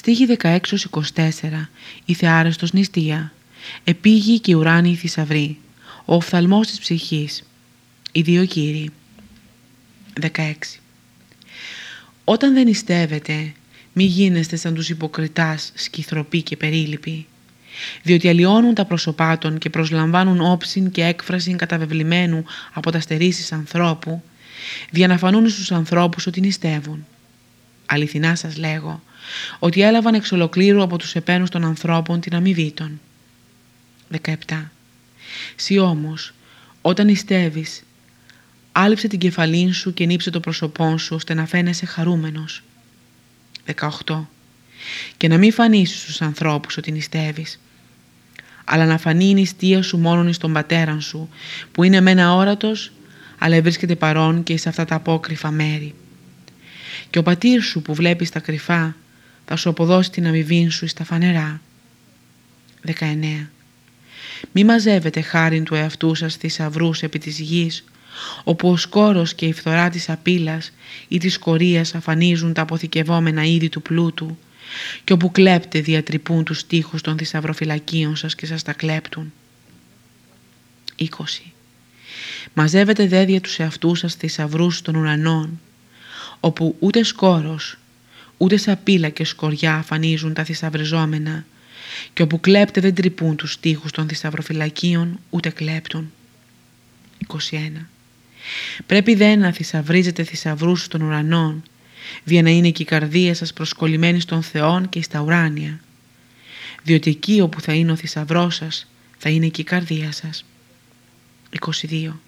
Στίχη 16-24 Η θεάρεστος νηστεία. Επίγει και ουράνιοι θησαυροί Ο οφθαλμός της ψυχής. Οι δύο κύριοι. 16 Όταν δεν νηστεύετε μη γίνεστε σαν τους υποκριτάς σκυθροποί και περίληποι διότι αλλοιώνουν τα προσωπά των και προσλαμβάνουν όψιν και έκφραση καταβεβλημένου από τα στερήσεις ανθρώπου, διαναφανούν στους ανθρώπους ότι νηστεύουν. Αληθινά σας λέγω, ότι έλαβαν εξ ολοκλήρου από τους επένους των ανθρώπων την αμοιβή των. 17. Σι όμως, όταν νηστεύεις, άλυψε την κεφαλήν σου και νύψε το πρόσωπό σου ώστε να φαίνεσαι χαρούμενος. 18. Και να μην φανείς στους ανθρώπους ότι νηστεύεις, αλλά να φανεί η νηστεία σου μόνον εις τον πατέρα σου, που είναι μεν αόρατος, αλλά βρίσκεται παρόν και σε αυτά τα απόκρυφα μέρη. Και ο πατήρ σου που βλέπεις τα κρυφά, θα σου αποδώσει την αμοιβή σου στα φανερά. 19. Μη μαζεύετε χάριν του εαυτού σας θησαυρού επί της γης, όπου ο σκόρος και η φθορά της απίλας ή της κορίας αφανίζουν τα αποθηκευόμενα είδη του πλούτου και όπου κλέπτε διατρυπούν τους τείχους των θησαυροφυλακίων σας και σας τα κλέπτουν. 20. Μαζεύετε δέδια τους εαυτούς σας θησαυρούς των ουρανών, όπου ούτε σκόρος, ούτες σαπίλα και σκοριά αφανίζουν τα θησαυριζόμενα και όπου κλέπτε δεν τρυπούν τους τείχους των θησαυροφυλακίων ούτε κλέπτουν. 21. Πρέπει δε να θησαυρίζετε θησαυρούς των ουρανών, δια να είναι και η καρδία σας προσκολλημένη στον Θεόν και στα ουράνια, διότι εκεί όπου θα είναι ο θησαυρός σας, θα είναι και η καρδία σας. 22.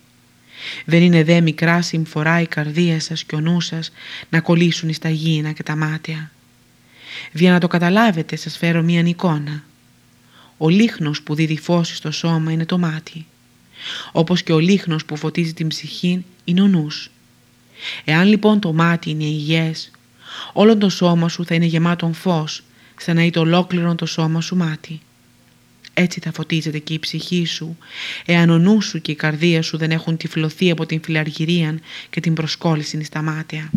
Δεν είναι δε μικρά συμφορά η καρδία σας και ο νους σας να κολλήσουν εις τα γήινα και τα μάτια. Δια να το καταλάβετε σας φέρω μία εικόνα. Ο λίχνος που δίδει φως στο σώμα είναι το μάτι όπως και ο λίχνος που φωτίζει την ψυχή είναι ο νους. Εάν λοιπόν το μάτι είναι υγιές, όλο το σώμα σου θα είναι γεμάτο φως, σαν να είναι ολόκληρο το σώμα σου μάτι. Έτσι θα φωτίζεται και η ψυχή σου, εάν ο νους σου και η καρδία σου δεν έχουν τυφλωθεί από την φιλαργυρία και την προσκόλληση στα μάτια.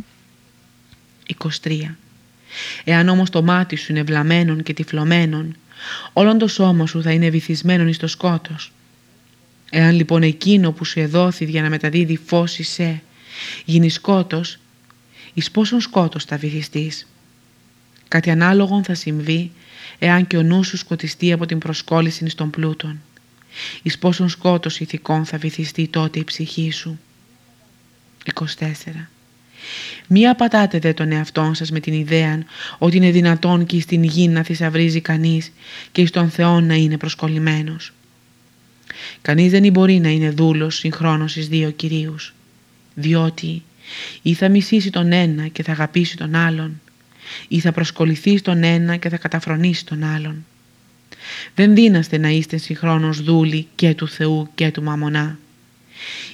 23. Εάν όμως το μάτι σου είναι βλαμένον και τυφλωμένον, όλο το σώμα σου θα είναι βυθισμένον εις το σκότος. Εάν λοιπόν εκείνο που σου εδόθη για να μεταδίδει φως σε γίνει σκότος, εις πόσον σκότος θα βυθιστείς; Κάτι ανάλογον θα συμβεί εάν και ο νους σου σκοτιστεί από την προσκόλληση των πλούτων. Εις πόσον σκότος ηθικών θα βυθιστεί τότε η ψυχή σου. 24. Μία πατάτε δε τον εαυτόν σας με την ιδέα ότι είναι δυνατόν και στην γη να θησαυρίζει κανείς και εις τον Θεό να είναι προσκολλημένος. Κανείς δεν μπορεί να είναι δούλος συγχρόνως στις δύο κυρίους, διότι ή θα μισήσει τον ένα και θα αγαπήσει τον άλλον, ή θα προσκοληθεί στον ένα και θα καταφρονήσει τον άλλον. Δεν δύναστε να είστε συγχρόνως δούλοι και του Θεού και του Μαμονά.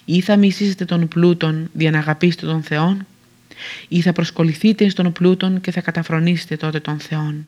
Ή θα μισήσετε τον πλούτον για να αγαπήσετε τον Θεόν, ή θα προσκοληθείτε στον πλούτον και θα καταφρονήσετε τότε τον Θεόν.